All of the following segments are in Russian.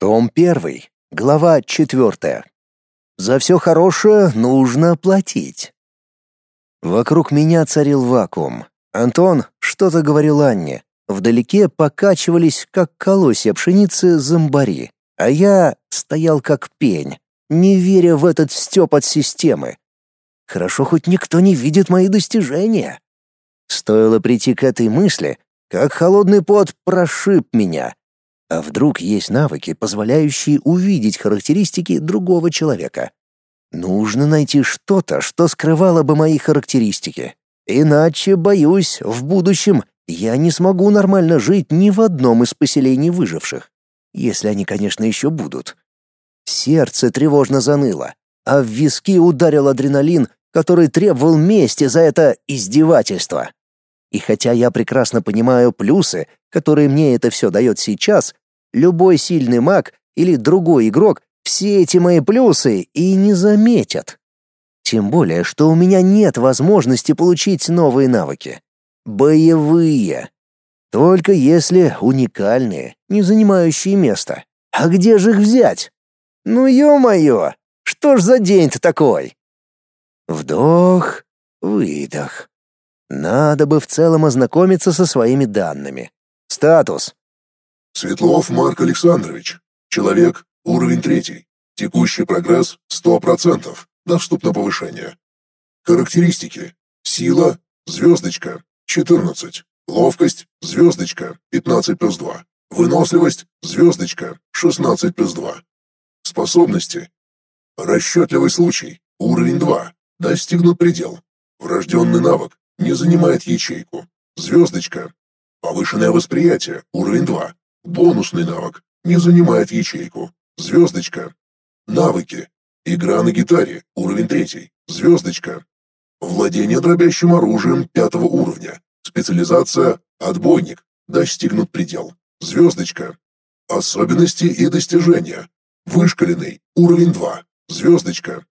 Том 1, глава 4. За все хорошее нужно платить. Вокруг меня царил вакуум. Антон что-то говорил Анне. Вдалеке покачивались, как колосья пшеницы, зомбари. А я стоял как пень, не веря в этот стёб от системы. Хорошо, хоть никто не видит мои достижения. Стоило прийти к этой мысли, как холодный пот прошиб меня. А вдруг есть навыки, позволяющие увидеть характеристики другого человека? Нужно найти что-то, что скрывало бы мои характеристики. Иначе, боюсь, в будущем я не смогу нормально жить ни в одном из поселений выживших. Если они, конечно, еще будут. Сердце тревожно заныло, а в виски ударил адреналин, который требовал мести за это издевательство. И хотя я прекрасно понимаю плюсы, которые мне это все дает сейчас, любой сильный маг или другой игрок все эти мои плюсы и не заметят. Тем более, что у меня нет возможности получить новые навыки. Боевые. Только если уникальные, не занимающие место. А где же их взять? Ну ё-моё, что ж за день-то такой? Вдох, выдох. Надо бы в целом ознакомиться со своими данными. Статус. Светлов Марк Александрович. Человек, уровень третий. Текущий прогресс 100%. Доступно повышение. Характеристики. Сила, звездочка, 14. Ловкость, звездочка, 15 плюс 2. Выносливость, звездочка, 16 плюс 2. Способности. Расчетливый случай, уровень 2. Достигнут предел. Врожденный навык, не занимает ячейку. Звездочка. Повышенное восприятие, уровень 2. Бонусный навык, не занимает ячейку. Звездочка. Навыки. Игра на гитаре, уровень 3. Звездочка. Владение дробящим оружием пятого уровня. Специализация «Отбойник». Достигнут предел. Звездочка. Особенности и достижения. Вышкаленный. Уровень 2. Звездочка.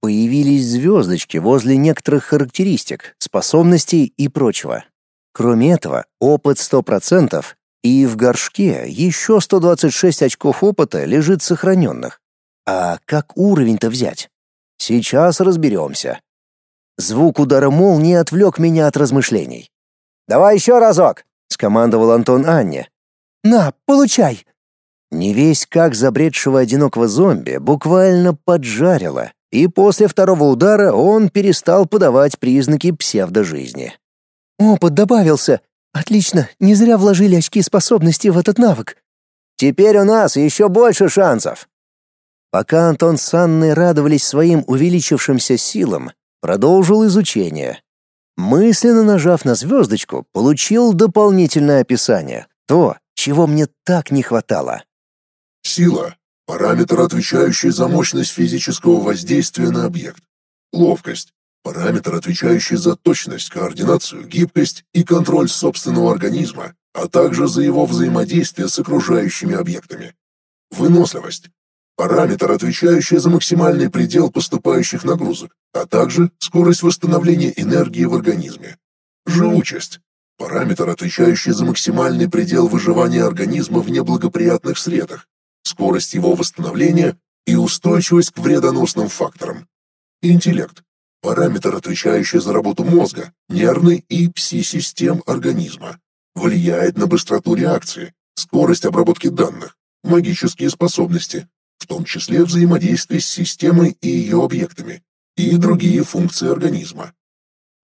Появились звездочки возле некоторых характеристик, способностей и прочего. Кроме этого, опыт 100%, и в горшке еще 126 очков опыта лежит сохраненных. А как уровень-то взять? Сейчас разберемся. Звук удара молнии отвлек меня от размышлений. «Давай еще разок!» — скомандовал Антон Анне. «На, получай!» Не весь как забредшего одинокого зомби буквально поджарило, и после второго удара он перестал подавать признаки псевдожизни. «Опыт добавился. Отлично, не зря вложили очки способности в этот навык. Теперь у нас еще больше шансов». Пока Антон с Анной радовались своим увеличившимся силам, продолжил изучение. Мысленно нажав на звездочку, получил дополнительное описание. То, чего мне так не хватало. Сила Параметр, отвечающий за мощность физического воздействия на объект. Ловкость. Параметр, отвечающий за точность, координацию, гибкость и контроль собственного организма, а также за его взаимодействие с окружающими объектами. Выносливость. Параметр, отвечающий за максимальный предел поступающих нагрузок, а также скорость восстановления энергии в организме. Живучесть. Параметр, отвечающий за максимальный предел выживания организма в неблагоприятных средах, скорость его восстановления и устойчивость к вредоносным факторам. Интеллект – параметр, отвечающий за работу мозга, нервной и пси-систем организма. Влияет на быстроту реакции, скорость обработки данных, магические способности, в том числе взаимодействие с системой и ее объектами, и другие функции организма.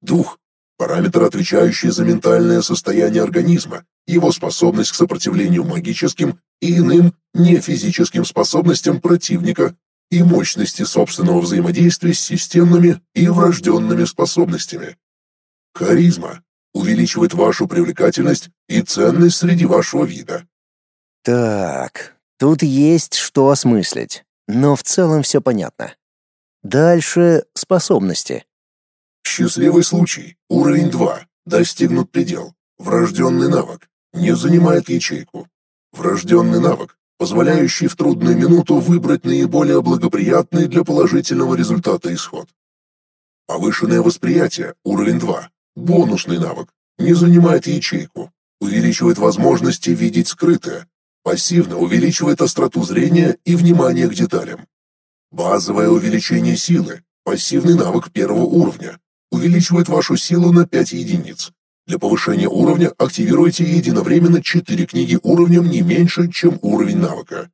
Дух – параметр, отвечающий за ментальное состояние организма, его способность к сопротивлению магическим и иным нефизическим способностям противника и мощности собственного взаимодействия с системными и врожденными способностями. Харизма увеличивает вашу привлекательность и ценность среди вашего вида. Так, тут есть что осмыслить, но в целом все понятно. Дальше способности. Счастливый случай, уровень 2, достигнут предел, врожденный навык, не занимает ячейку. Врожденный навык, позволяющий в трудную минуту выбрать наиболее благоприятный для положительного результата исход. Повышенное восприятие, уровень 2. Бонусный навык, не занимает ячейку, увеличивает возможности видеть скрытое. Пассивно увеличивает остроту зрения и внимание к деталям. Базовое увеличение силы. Пассивный навык первого уровня. Увеличивает вашу силу на 5 единиц. Для повышения уровня активируйте единовременно 4 книги уровнем не меньше, чем уровень навыка.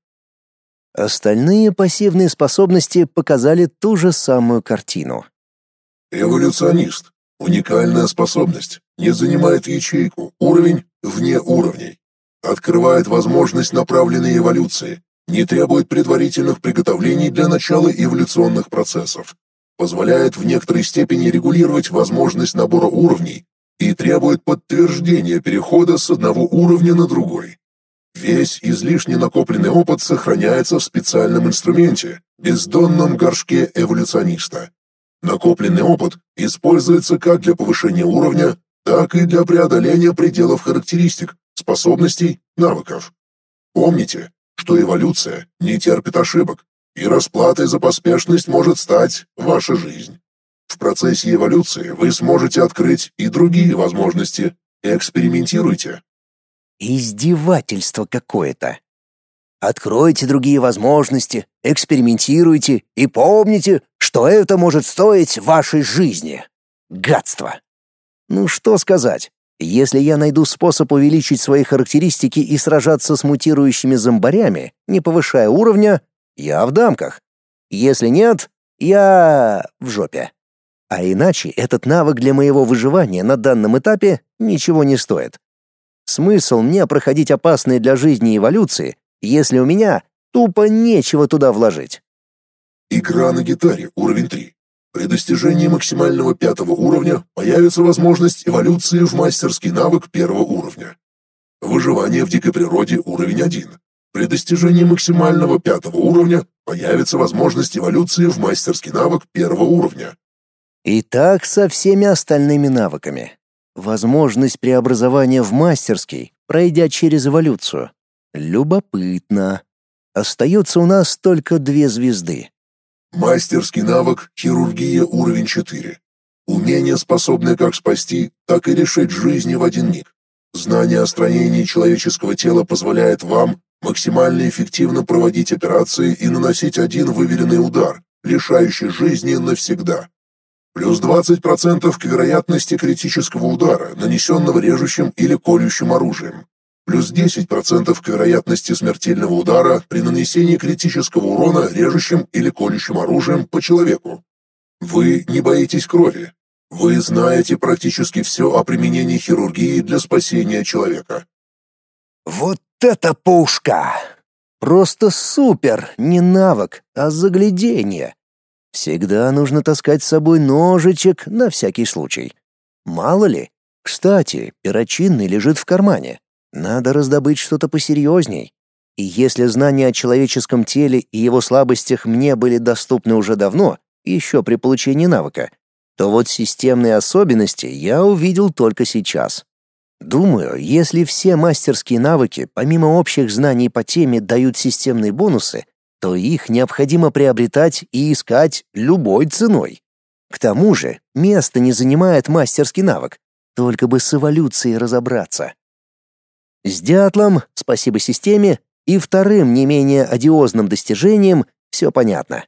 Остальные пассивные способности показали ту же самую картину. Эволюционист. Уникальная способность. Не занимает ячейку. Уровень вне уровней. Открывает возможность направленной эволюции. Не требует предварительных приготовлений для начала эволюционных процессов. Позволяет в некоторой степени регулировать возможность набора уровней и требует подтверждения перехода с одного уровня на другой. Весь излишне накопленный опыт сохраняется в специальном инструменте, бездонном горшке эволюциониста. Накопленный опыт используется как для повышения уровня, так и для преодоления пределов характеристик, способностей, навыков. Помните, что эволюция не терпит ошибок, и расплатой за поспешность может стать ваша жизнь. В процессе эволюции вы сможете открыть и другие возможности. Экспериментируйте. Издевательство какое-то. Откройте другие возможности, экспериментируйте и помните, что это может стоить вашей жизни. Гадство. Ну что сказать? Если я найду способ увеличить свои характеристики и сражаться с мутирующими зомбарями, не повышая уровня, я в дамках. Если нет, я в жопе. А иначе этот навык для моего выживания на данном этапе ничего не стоит. Смысл мне проходить опасные для жизни эволюции, если у меня тупо нечего туда вложить. Игра на гитаре, уровень 3. При достижении максимального пятого уровня появится возможность эволюции в мастерский навык первого уровня. Выживание в дикой природе, уровень 1. При достижении максимального пятого уровня появится возможность эволюции в мастерский навык первого уровня. И так со всеми остальными навыками. Возможность преобразования в мастерский, пройдя через эволюцию. Любопытно. Остается у нас только две звезды. Мастерский навык «Хирургия» уровень 4. Умение, способное как спасти, так и решить жизни в один миг. Знание о строении человеческого тела позволяет вам максимально эффективно проводить операции и наносить один выверенный удар, лишающий жизни навсегда. Плюс 20% к вероятности критического удара, нанесенного режущим или колющим оружием. Плюс 10% к вероятности смертельного удара при нанесении критического урона режущим или колющим оружием по человеку. Вы не боитесь крови. Вы знаете практически все о применении хирургии для спасения человека. Вот это пушка! Просто супер, не навык, а заглядение. Всегда нужно таскать с собой ножичек на всякий случай. Мало ли. Кстати, перочинный лежит в кармане. Надо раздобыть что-то посерьезней. И если знания о человеческом теле и его слабостях мне были доступны уже давно, еще при получении навыка, то вот системные особенности я увидел только сейчас. Думаю, если все мастерские навыки, помимо общих знаний по теме, дают системные бонусы, то их необходимо приобретать и искать любой ценой. К тому же, место не занимает мастерский навык, только бы с эволюцией разобраться. С дятлом, спасибо системе, и вторым не менее одиозным достижением все понятно.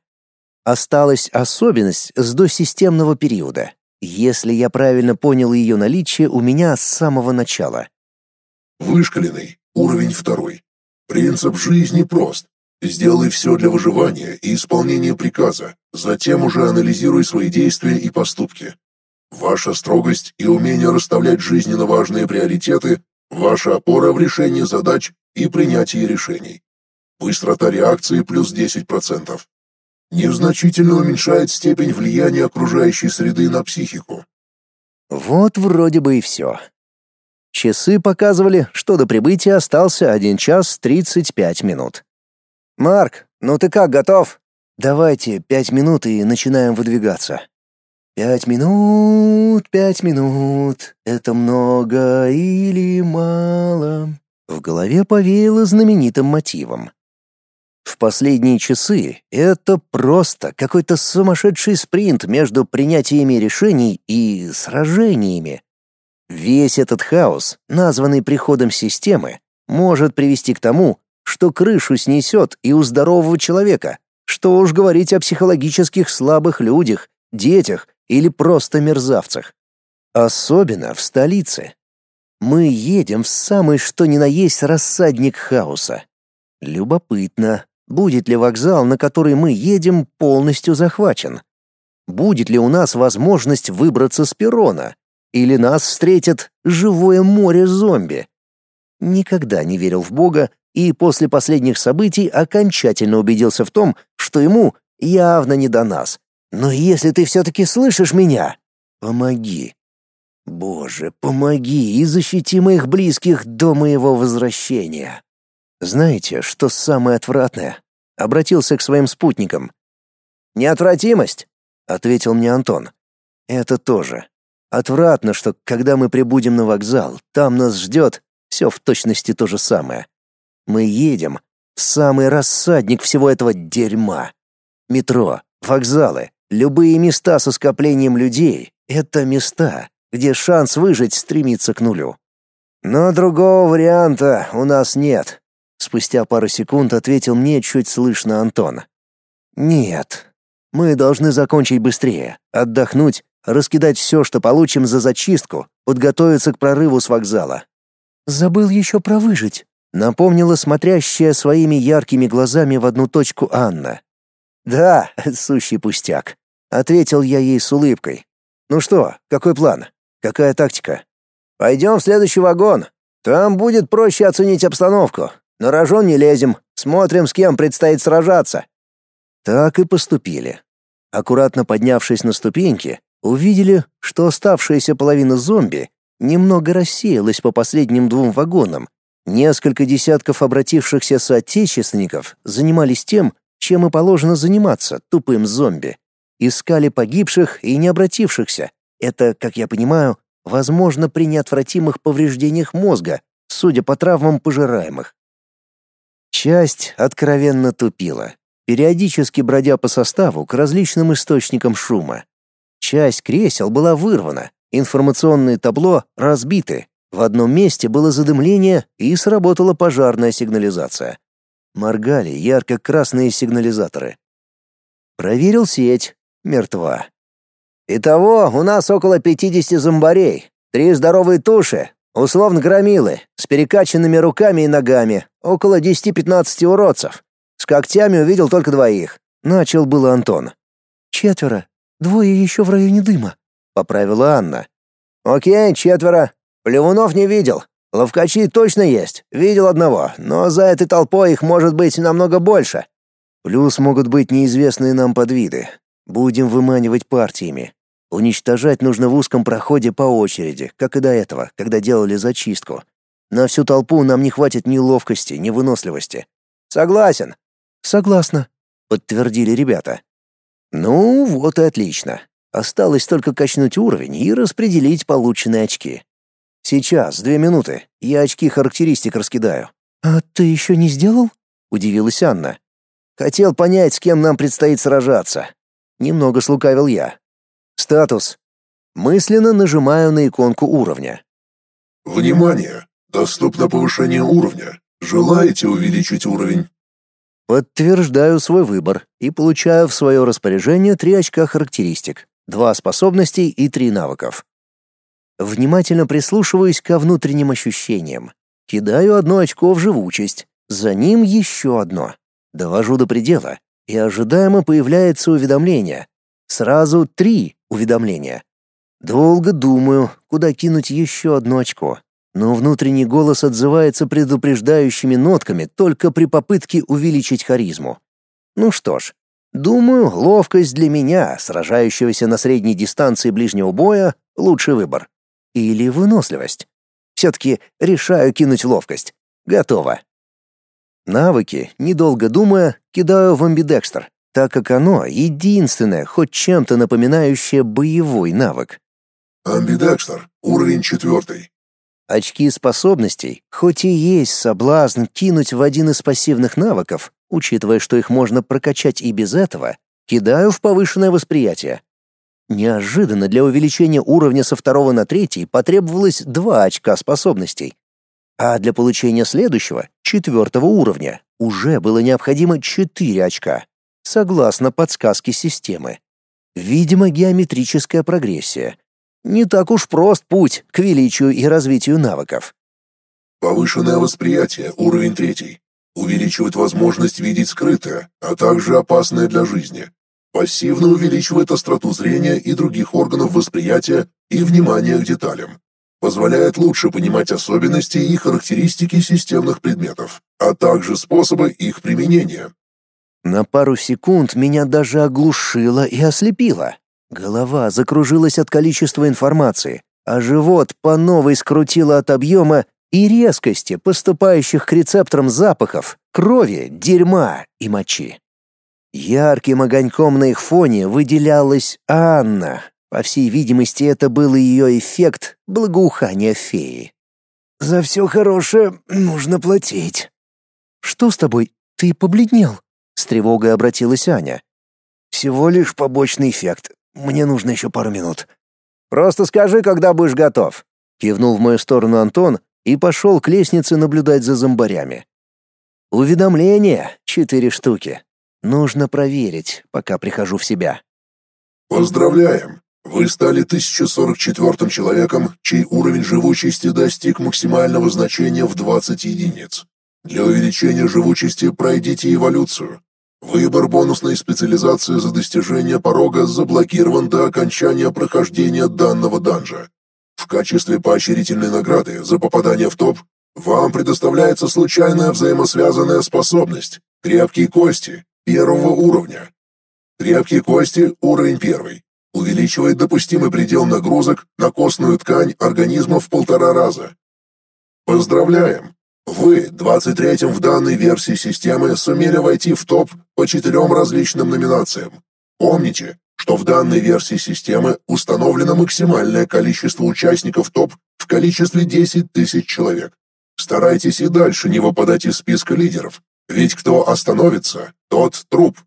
Осталась особенность с досистемного периода, если я правильно понял ее наличие у меня с самого начала. Вышкаленный, уровень второй. Принцип жизни прост. Сделай все для выживания и исполнения приказа, затем уже анализируй свои действия и поступки. Ваша строгость и умение расставлять жизненно важные приоритеты – ваша опора в решении задач и принятии решений. Быстрота реакции плюс 10%. Незначительно уменьшает степень влияния окружающей среды на психику. Вот вроде бы и все. Часы показывали, что до прибытия остался 1 час 35 минут. «Марк, ну ты как, готов?» «Давайте пять минут и начинаем выдвигаться». «Пять минут, пять минут, это много или мало?» В голове повеяло знаменитым мотивом. В последние часы это просто какой-то сумасшедший спринт между принятиями решений и сражениями. Весь этот хаос, названный приходом системы, может привести к тому, что крышу снесет и у здорового человека. Что уж говорить о психологических слабых людях, детях или просто мерзавцах. Особенно в столице. Мы едем в самый что ни на есть рассадник хаоса. Любопытно, будет ли вокзал, на который мы едем, полностью захвачен? Будет ли у нас возможность выбраться с перрона? Или нас встретит живое море зомби? Никогда не верил в Бога и после последних событий окончательно убедился в том, что ему явно не до нас. Но если ты все-таки слышишь меня, помоги. Боже, помоги и защити моих близких до моего возвращения. Знаете, что самое отвратное? Обратился к своим спутникам. Неотвратимость, ответил мне Антон. Это тоже. Отвратно, что когда мы прибудем на вокзал, там нас ждет все в точности то же самое. Мы едем в самый рассадник всего этого дерьма. Метро, вокзалы, любые места со скоплением людей — это места, где шанс выжить стремится к нулю. Но другого варианта у нас нет. Спустя пару секунд ответил мне чуть слышно Антон. Нет. Мы должны закончить быстрее, отдохнуть, раскидать все, что получим за зачистку, подготовиться к прорыву с вокзала. Забыл еще про выжить, напомнила смотрящая своими яркими глазами в одну точку Анна. Да, сущий пустяк, ответил я ей с улыбкой. Ну что, какой план? Какая тактика? Пойдем в следующий вагон. Там будет проще оценить обстановку. На рожон не лезем, смотрим, с кем предстоит сражаться. Так и поступили. Аккуратно поднявшись на ступеньки, увидели, что оставшаяся половина зомби немного рассеялась по последним двум вагонам. Несколько десятков обратившихся соотечественников занимались тем, чем и положено заниматься тупым зомби. Искали погибших и не обратившихся. Это, как я понимаю, возможно при неотвратимых повреждениях мозга, судя по травмам пожираемых. Часть откровенно тупила, периодически бродя по составу к различным источникам шума. Часть кресел была вырвана, информационные табло разбиты, в одном месте было задымление и сработала пожарная сигнализация. Моргали ярко-красные сигнализаторы. Проверил сеть. Мертва. Итого у нас около 50 зомбарей, три здоровые туши, условно громилы, с перекачанными руками и ногами, около 10-15 уродцев. С когтями увидел только двоих. Начал было Антон. Четверо. Двое еще в районе дыма, поправила Анна. Окей, четверо. Плевунов не видел. Ловкачи точно есть. Видел одного, но за этой толпой их может быть намного больше. Плюс могут быть неизвестные нам подвиды. Будем выманивать партиями. Уничтожать нужно в узком проходе по очереди, как и до этого, когда делали зачистку. На всю толпу нам не хватит ни ловкости, ни выносливости. Согласен. Согласна, подтвердили ребята. Ну, вот и отлично. Осталось только качнуть уровень и распределить полученные очки. Сейчас, две минуты. Я очки характеристик раскидаю. А ты еще не сделал? удивилась Анна. Хотел понять, с кем нам предстоит сражаться. Немного слукавил я. Статус. Мысленно нажимаю на иконку уровня. Внимание! Доступно повышение уровня. Желаете увеличить уровень? Подтверждаю свой выбор и получаю в свое распоряжение три очка характеристик, два способностей и три навыков. Внимательно прислушиваюсь ко внутренним ощущениям. Кидаю одно очко в живучесть, за ним еще одно. Довожу до предела, и ожидаемо появляется уведомление. Сразу три уведомления. Долго думаю, куда кинуть еще одно очко но внутренний голос отзывается предупреждающими нотками только при попытке увеличить харизму. Ну что ж, думаю, ловкость для меня, сражающегося на средней дистанции ближнего боя, лучший выбор. Или выносливость. Все-таки решаю кинуть ловкость. Готово. Навыки, недолго думая, кидаю в амбидекстер, так как оно единственное, хоть чем-то напоминающее боевой навык. Амбидекстер, уровень четвертый. Очки способностей, хоть и есть соблазн кинуть в один из пассивных навыков, учитывая, что их можно прокачать и без этого, кидаю в повышенное восприятие. Неожиданно для увеличения уровня со второго на третий потребовалось два очка способностей. а для получения следующего, четвертого уровня, уже было необходимо 4 очка, согласно подсказке системы. Видимо, геометрическая прогрессия. Не так уж прост путь к величию и развитию навыков. Повышенное восприятие, уровень третий. Увеличивает возможность видеть скрытое, а также опасное для жизни. Пассивно увеличивает остроту зрения и других органов восприятия и внимания к деталям. Позволяет лучше понимать особенности и характеристики системных предметов, а также способы их применения. На пару секунд меня даже оглушило и ослепило. Голова закружилась от количества информации, а живот по новой скрутило от объема и резкости поступающих к рецепторам запахов, крови, дерьма и мочи. Ярким огоньком на их фоне выделялась Анна. По всей видимости, это был ее эффект благоухания феи. «За все хорошее нужно платить». «Что с тобой? Ты побледнел?» — с тревогой обратилась Аня. «Всего лишь побочный эффект. Мне нужно еще пару минут». «Просто скажи, когда будешь готов», — кивнул в мою сторону Антон и пошел к лестнице наблюдать за зомбарями. «Уведомления — четыре штуки. Нужно проверить, пока прихожу в себя. Поздравляем! Вы стали 1044 человеком, чей уровень живучести достиг максимального значения в 20 единиц. Для увеличения живучести пройдите эволюцию. Выбор бонусной специализации за достижение порога заблокирован до окончания прохождения данного данжа. В качестве поощрительной награды за попадание в топ вам предоставляется случайная взаимосвязанная способность «Крепкие кости» первого уровня. Крепкие кости – уровень первый. Увеличивает допустимый предел нагрузок на костную ткань организма в полтора раза. Поздравляем! Вы, 23-м в данной версии системы, сумели войти в топ по четырем различным номинациям. Помните, что в данной версии системы установлено максимальное количество участников топ в количестве 10 тысяч человек. Старайтесь и дальше не выпадать из списка лидеров, ведь кто остановится, тот труп.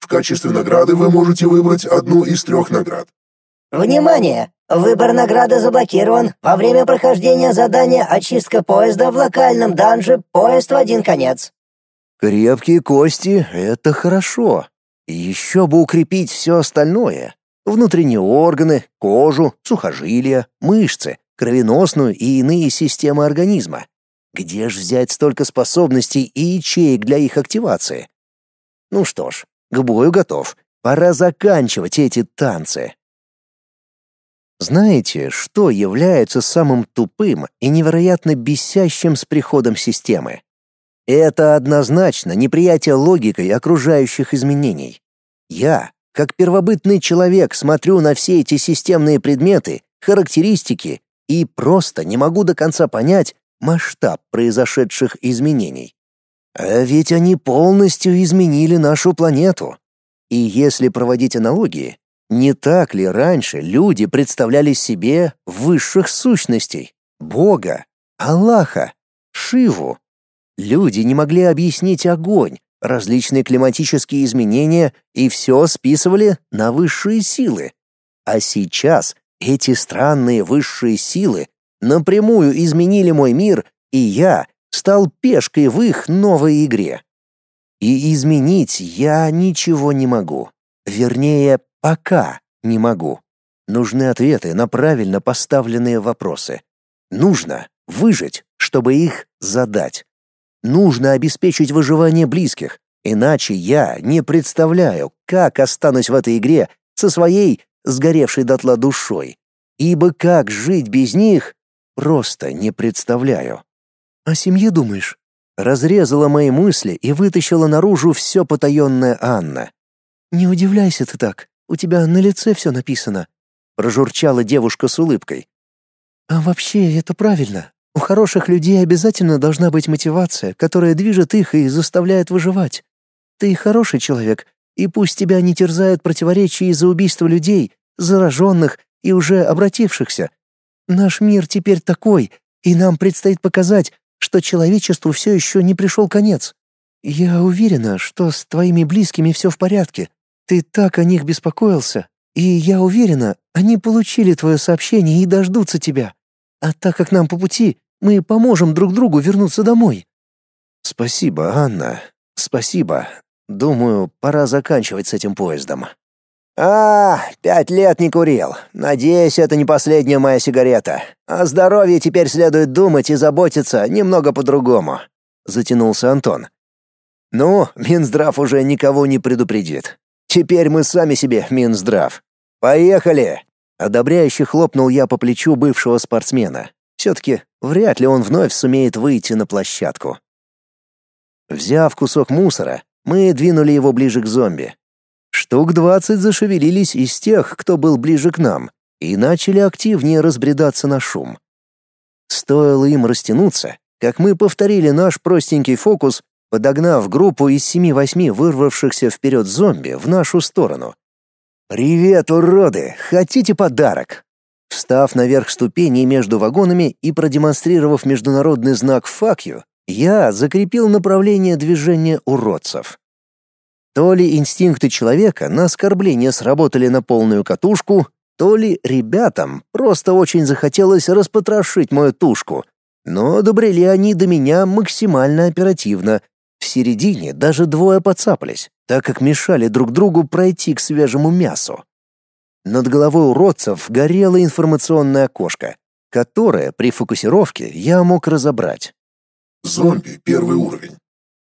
В качестве награды вы можете выбрать одну из трех наград. Внимание! Выбор награды заблокирован во время прохождения задания «Очистка поезда» в локальном данже «Поезд в один конец». Крепкие кости — это хорошо. Еще бы укрепить все остальное. Внутренние органы, кожу, сухожилия, мышцы, кровеносную и иные системы организма. Где ж взять столько способностей и ячеек для их активации? Ну что ж, к бою готов. Пора заканчивать эти танцы. Знаете, что является самым тупым и невероятно бесящим с приходом системы? Это однозначно неприятие логикой окружающих изменений. Я, как первобытный человек, смотрю на все эти системные предметы, характеристики и просто не могу до конца понять масштаб произошедших изменений. А ведь они полностью изменили нашу планету. И если проводить аналогии, не так ли раньше люди представляли себе высших сущностей, Бога, Аллаха, Шиву? Люди не могли объяснить огонь, различные климатические изменения и все списывали на высшие силы. А сейчас эти странные высшие силы напрямую изменили мой мир, и я стал пешкой в их новой игре. И изменить я ничего не могу. Вернее, пока не могу. Нужны ответы на правильно поставленные вопросы. Нужно выжить, чтобы их задать. Нужно обеспечить выживание близких, иначе я не представляю, как останусь в этой игре со своей сгоревшей дотла душой. Ибо как жить без них, просто не представляю. О семье думаешь? Разрезала мои мысли и вытащила наружу все потаенное Анна. Не удивляйся ты так, у тебя на лице все написано, прожурчала девушка с улыбкой. А вообще это правильно. У хороших людей обязательно должна быть мотивация, которая движет их и заставляет выживать. Ты хороший человек, и пусть тебя не терзают противоречия из-за убийства людей, зараженных и уже обратившихся. Наш мир теперь такой, и нам предстоит показать, что человечеству все еще не пришел конец. Я уверена, что с твоими близкими все в порядке. Ты так о них беспокоился, и я уверена, они получили твое сообщение и дождутся тебя. А так как нам по пути, Мы поможем друг другу вернуться домой». «Спасибо, Анна. Спасибо. Думаю, пора заканчивать с этим поездом». «А, пять лет не курил. Надеюсь, это не последняя моя сигарета. О здоровье теперь следует думать и заботиться немного по-другому», — затянулся Антон. «Ну, Минздрав уже никого не предупредит. Теперь мы сами себе Минздрав. Поехали!» Одобряюще хлопнул я по плечу бывшего спортсмена. Все-таки вряд ли он вновь сумеет выйти на площадку. Взяв кусок мусора, мы двинули его ближе к зомби. Штук двадцать зашевелились из тех, кто был ближе к нам, и начали активнее разбредаться на шум. Стоило им растянуться, как мы повторили наш простенький фокус, подогнав группу из семи-восьми вырвавшихся вперед зомби в нашу сторону. «Привет, уроды! Хотите подарок?» Встав наверх ступеней между вагонами и продемонстрировав международный знак «Fuck you», я закрепил направление движения уродцев. То ли инстинкты человека на оскорбление сработали на полную катушку, то ли ребятам просто очень захотелось распотрошить мою тушку. Но добрели они до меня максимально оперативно. В середине даже двое подцапались, так как мешали друг другу пройти к свежему мясу. Над головой уродцев горело информационное окошко, которое при фокусировке я мог разобрать. Зомби первый уровень.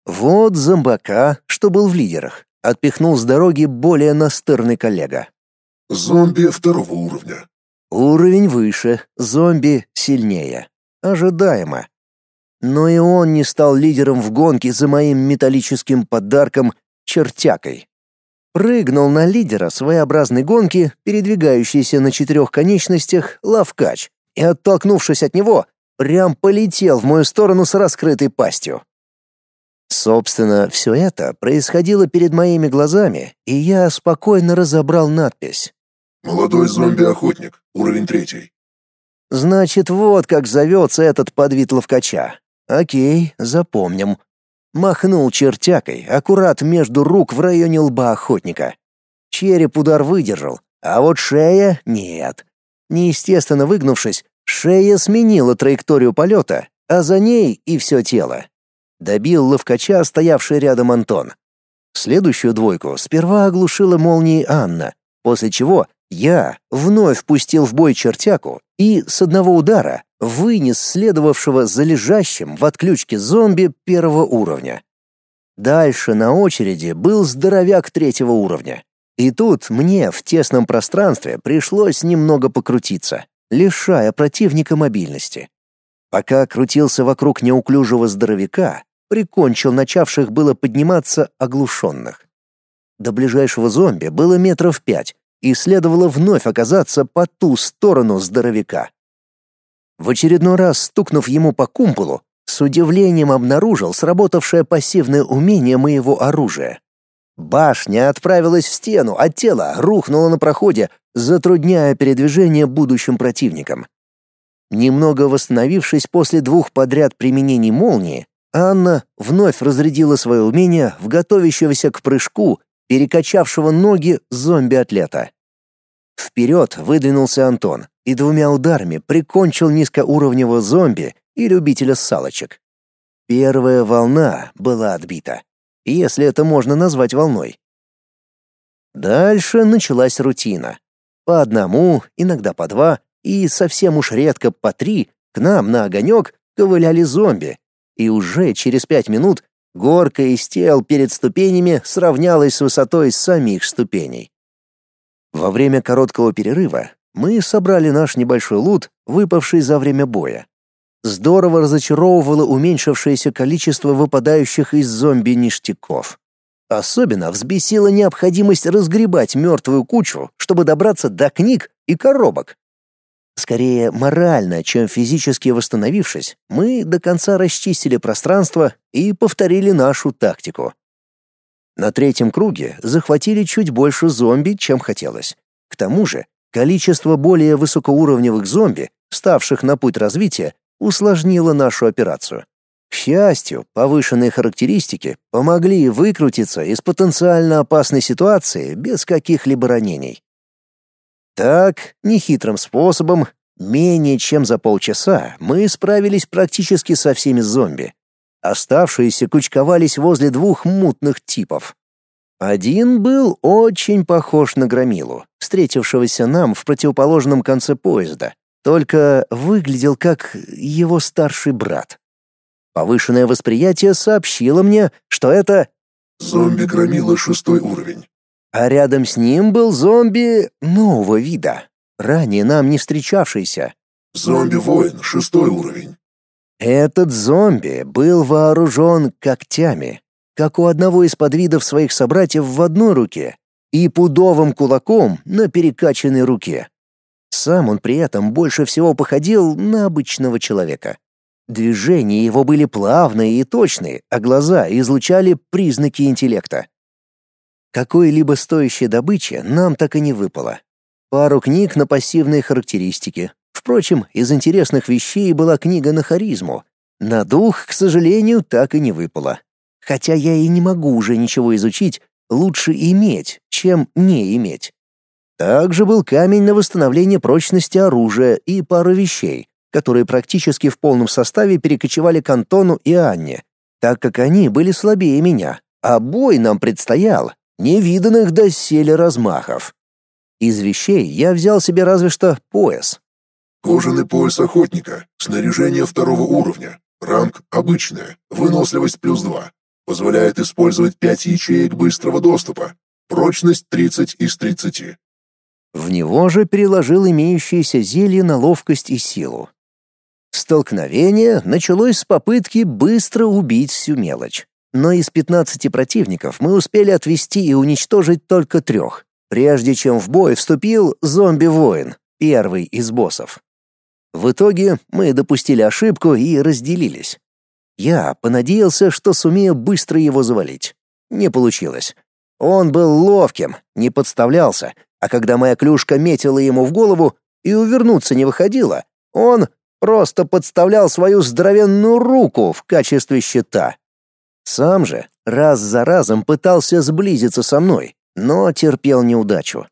Вот зомбака, что был в лидерах, отпихнул с дороги более настырный коллега. Зомби второго уровня. Уровень выше, зомби сильнее. Ожидаемо. Но и он не стал лидером в гонке за моим металлическим подарком чертякой. Прыгнул на лидера своеобразной гонки, передвигающейся на четырех конечностях, лавкач, и, оттолкнувшись от него, прям полетел в мою сторону с раскрытой пастью. Собственно, все это происходило перед моими глазами, и я спокойно разобрал надпись. «Молодой зомби-охотник, уровень третий». Значит, вот как зовется этот подвид ловкача. Окей, запомним. Махнул чертякой, аккурат между рук в районе лба охотника. Череп удар выдержал, а вот шея — нет. Неестественно выгнувшись, шея сменила траекторию полета, а за ней и все тело. Добил ловкача, стоявший рядом Антон. Следующую двойку сперва оглушила молнией Анна, после чего я вновь впустил в бой чертяку и с одного удара вынес следовавшего за лежащим в отключке зомби первого уровня. Дальше на очереди был здоровяк третьего уровня. И тут мне в тесном пространстве пришлось немного покрутиться, лишая противника мобильности. Пока крутился вокруг неуклюжего здоровяка, прикончил начавших было подниматься оглушенных. До ближайшего зомби было метров пять, и следовало вновь оказаться по ту сторону здоровяка. В очередной раз стукнув ему по кумполу, с удивлением обнаружил сработавшее пассивное умение моего оружия. Башня отправилась в стену, а тело рухнуло на проходе, затрудняя передвижение будущим противникам. Немного восстановившись после двух подряд применений молнии, Анна вновь разрядила свое умение в готовящегося к прыжку, перекачавшего ноги зомби-атлета. Вперед выдвинулся Антон и двумя ударами прикончил низкоуровневого зомби и любителя салочек. Первая волна была отбита, если это можно назвать волной. Дальше началась рутина. По одному, иногда по два, и совсем уж редко по три к нам на огонек ковыляли зомби, и уже через пять минут горка из тел перед ступенями сравнялась с высотой самих ступеней. Во время короткого перерыва мы собрали наш небольшой лут, выпавший за время боя. Здорово разочаровывало уменьшившееся количество выпадающих из зомби ништяков. Особенно взбесила необходимость разгребать мертвую кучу, чтобы добраться до книг и коробок. Скорее морально, чем физически восстановившись, мы до конца расчистили пространство и повторили нашу тактику. На третьем круге захватили чуть больше зомби, чем хотелось. К тому же, количество более высокоуровневых зомби, ставших на путь развития, усложнило нашу операцию. К счастью, повышенные характеристики помогли выкрутиться из потенциально опасной ситуации без каких-либо ранений. Так, нехитрым способом, Менее чем за полчаса мы справились практически со всеми зомби. Оставшиеся кучковались возле двух мутных типов. Один был очень похож на громилу, встретившегося нам в противоположном конце поезда, только выглядел как его старший брат. Повышенное восприятие сообщило мне, что это зомби-громила шестой уровень. А рядом с ним был зомби нового вида, ранее нам не встречавшийся. Зомби-воин шестой уровень. Этот зомби был вооружен когтями, как у одного из подвидов своих собратьев в одной руке и пудовым кулаком на перекачанной руке. Сам он при этом больше всего походил на обычного человека. Движения его были плавные и точные, а глаза излучали признаки интеллекта. Какой-либо стоящей добычи нам так и не выпало. Пару книг на пассивные характеристики, Впрочем, из интересных вещей была книга на харизму. На дух, к сожалению, так и не выпало. Хотя я и не могу уже ничего изучить, лучше иметь, чем не иметь. Также был камень на восстановление прочности оружия и пару вещей, которые практически в полном составе перекочевали к Антону и Анне, так как они были слабее меня, а бой нам предстоял, невиданных доселе размахов. Из вещей я взял себе разве что пояс, Кожаный пояс охотника, снаряжение второго уровня, ранг обычная, выносливость плюс 2. Позволяет использовать 5 ячеек быстрого доступа, прочность 30 из 30. В него же переложил имеющиеся зелья на ловкость и силу. Столкновение началось с попытки быстро убить всю мелочь. Но из 15 противников мы успели отвести и уничтожить только трех, прежде чем в бой вступил зомби-воин, первый из боссов. В итоге мы допустили ошибку и разделились. Я понадеялся, что сумею быстро его завалить. Не получилось. Он был ловким, не подставлялся, а когда моя клюшка метила ему в голову и увернуться не выходила, он просто подставлял свою здоровенную руку в качестве щита. Сам же раз за разом пытался сблизиться со мной, но терпел неудачу.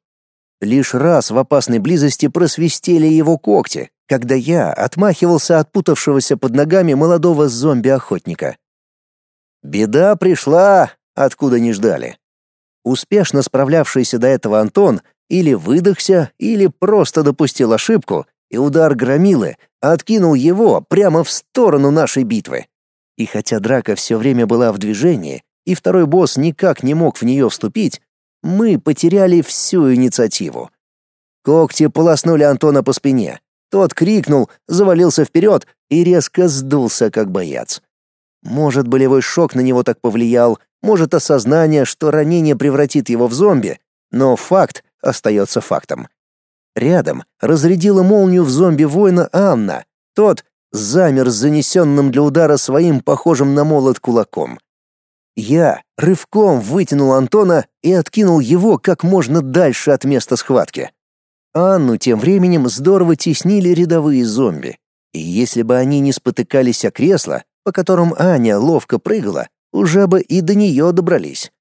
Лишь раз в опасной близости просвистели его когти, когда я отмахивался от путавшегося под ногами молодого зомби-охотника. Беда пришла, откуда не ждали. Успешно справлявшийся до этого Антон или выдохся, или просто допустил ошибку, и удар громилы откинул его прямо в сторону нашей битвы. И хотя драка все время была в движении, и второй босс никак не мог в нее вступить, мы потеряли всю инициативу. Когти полоснули Антона по спине, тот крикнул, завалился вперед и резко сдулся, как боец. Может, болевой шок на него так повлиял, может, осознание, что ранение превратит его в зомби, но факт остается фактом. Рядом разрядила молнию в зомби-воина Анна. Тот замер с занесенным для удара своим похожим на молот кулаком. Я рывком вытянул Антона и откинул его как можно дальше от места схватки. Анну тем временем здорово теснили рядовые зомби. И если бы они не спотыкались о кресло, по которым Аня ловко прыгала, уже бы и до нее добрались.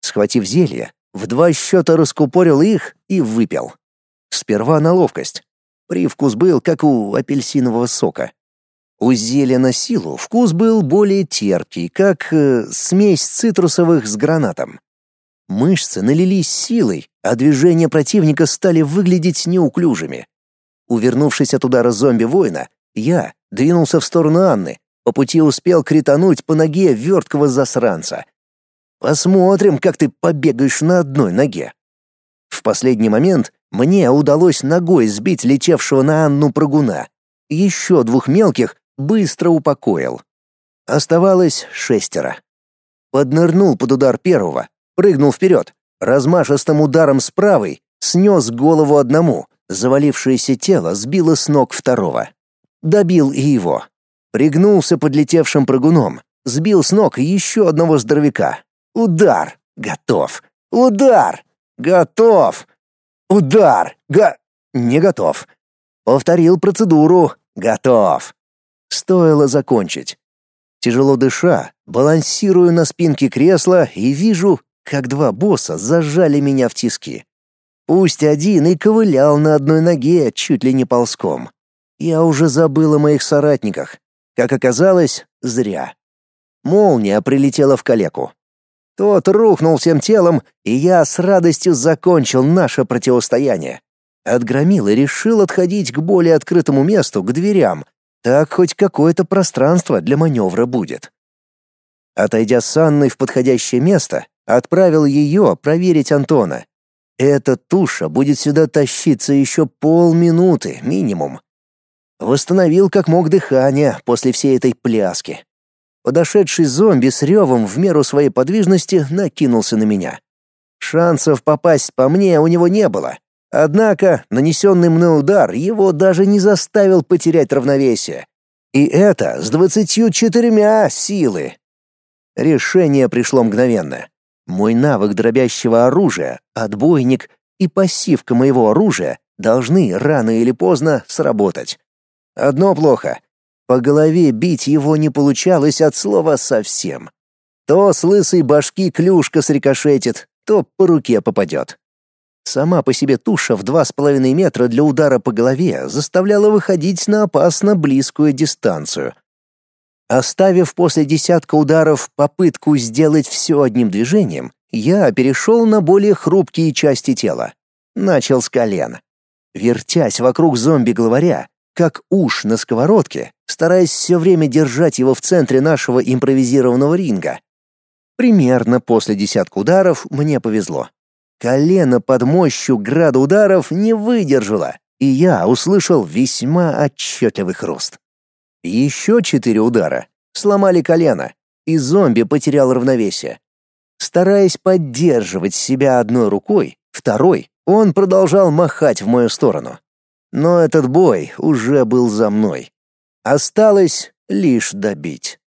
Схватив зелье, в два счета раскупорил их и выпил. Сперва на ловкость. Привкус был, как у апельсинового сока. У зелья на силу вкус был более терпкий, как э, смесь цитрусовых с гранатом. Мышцы налились силой, а движения противника стали выглядеть неуклюжими. Увернувшись от удара зомби-воина, я двинулся в сторону Анны, по пути успел критануть по ноге верткого засранца. Посмотрим, как ты побегаешь на одной ноге. В последний момент мне удалось ногой сбить летевшего на Анну прыгуна. Еще двух мелких быстро упокоил. Оставалось шестеро. Поднырнул под удар первого, прыгнул вперед, размашистым ударом с правой снес голову одному, завалившееся тело сбило с ног второго. Добил и его. Пригнулся под летевшим прыгуном, сбил с ног еще одного здоровяка. Удар! Готов! Удар! Готов! Удар! Га... Не готов. Повторил процедуру. Готов. Стоило закончить. Тяжело дыша, балансирую на спинке кресла и вижу, как два босса зажали меня в тиски. Пусть один и ковылял на одной ноге чуть ли не ползком. Я уже забыл о моих соратниках. Как оказалось, зря. Молния прилетела в калеку. Тот рухнул всем телом, и я с радостью закончил наше противостояние. Отгромил и решил отходить к более открытому месту, к дверям. Так хоть какое-то пространство для маневра будет. Отойдя с Анной в подходящее место, отправил ее проверить Антона. Эта туша будет сюда тащиться еще полминуты минимум. Восстановил как мог дыхание после всей этой пляски. Подошедший зомби с ревом в меру своей подвижности накинулся на меня. Шансов попасть по мне у него не было. Однако нанесенный мной удар его даже не заставил потерять равновесие. И это с двадцатью четырьмя силы. Решение пришло мгновенно. Мой навык дробящего оружия, отбойник и пассивка моего оружия должны рано или поздно сработать. Одно плохо. По голове бить его не получалось от слова совсем. То с лысой башки клюшка срикошетит, то по руке попадет. Сама по себе туша в два с половиной метра для удара по голове заставляла выходить на опасно близкую дистанцию. Оставив после десятка ударов попытку сделать все одним движением, я перешел на более хрупкие части тела. Начал с колен. Вертясь вокруг зомби-главаря, как уж на сковородке, стараясь все время держать его в центре нашего импровизированного ринга. Примерно после десятка ударов мне повезло. Колено под мощью града ударов не выдержало, и я услышал весьма отчетливый хруст. Еще четыре удара сломали колено, и зомби потерял равновесие. Стараясь поддерживать себя одной рукой, второй он продолжал махать в мою сторону. Но этот бой уже был за мной. Осталось лишь добить.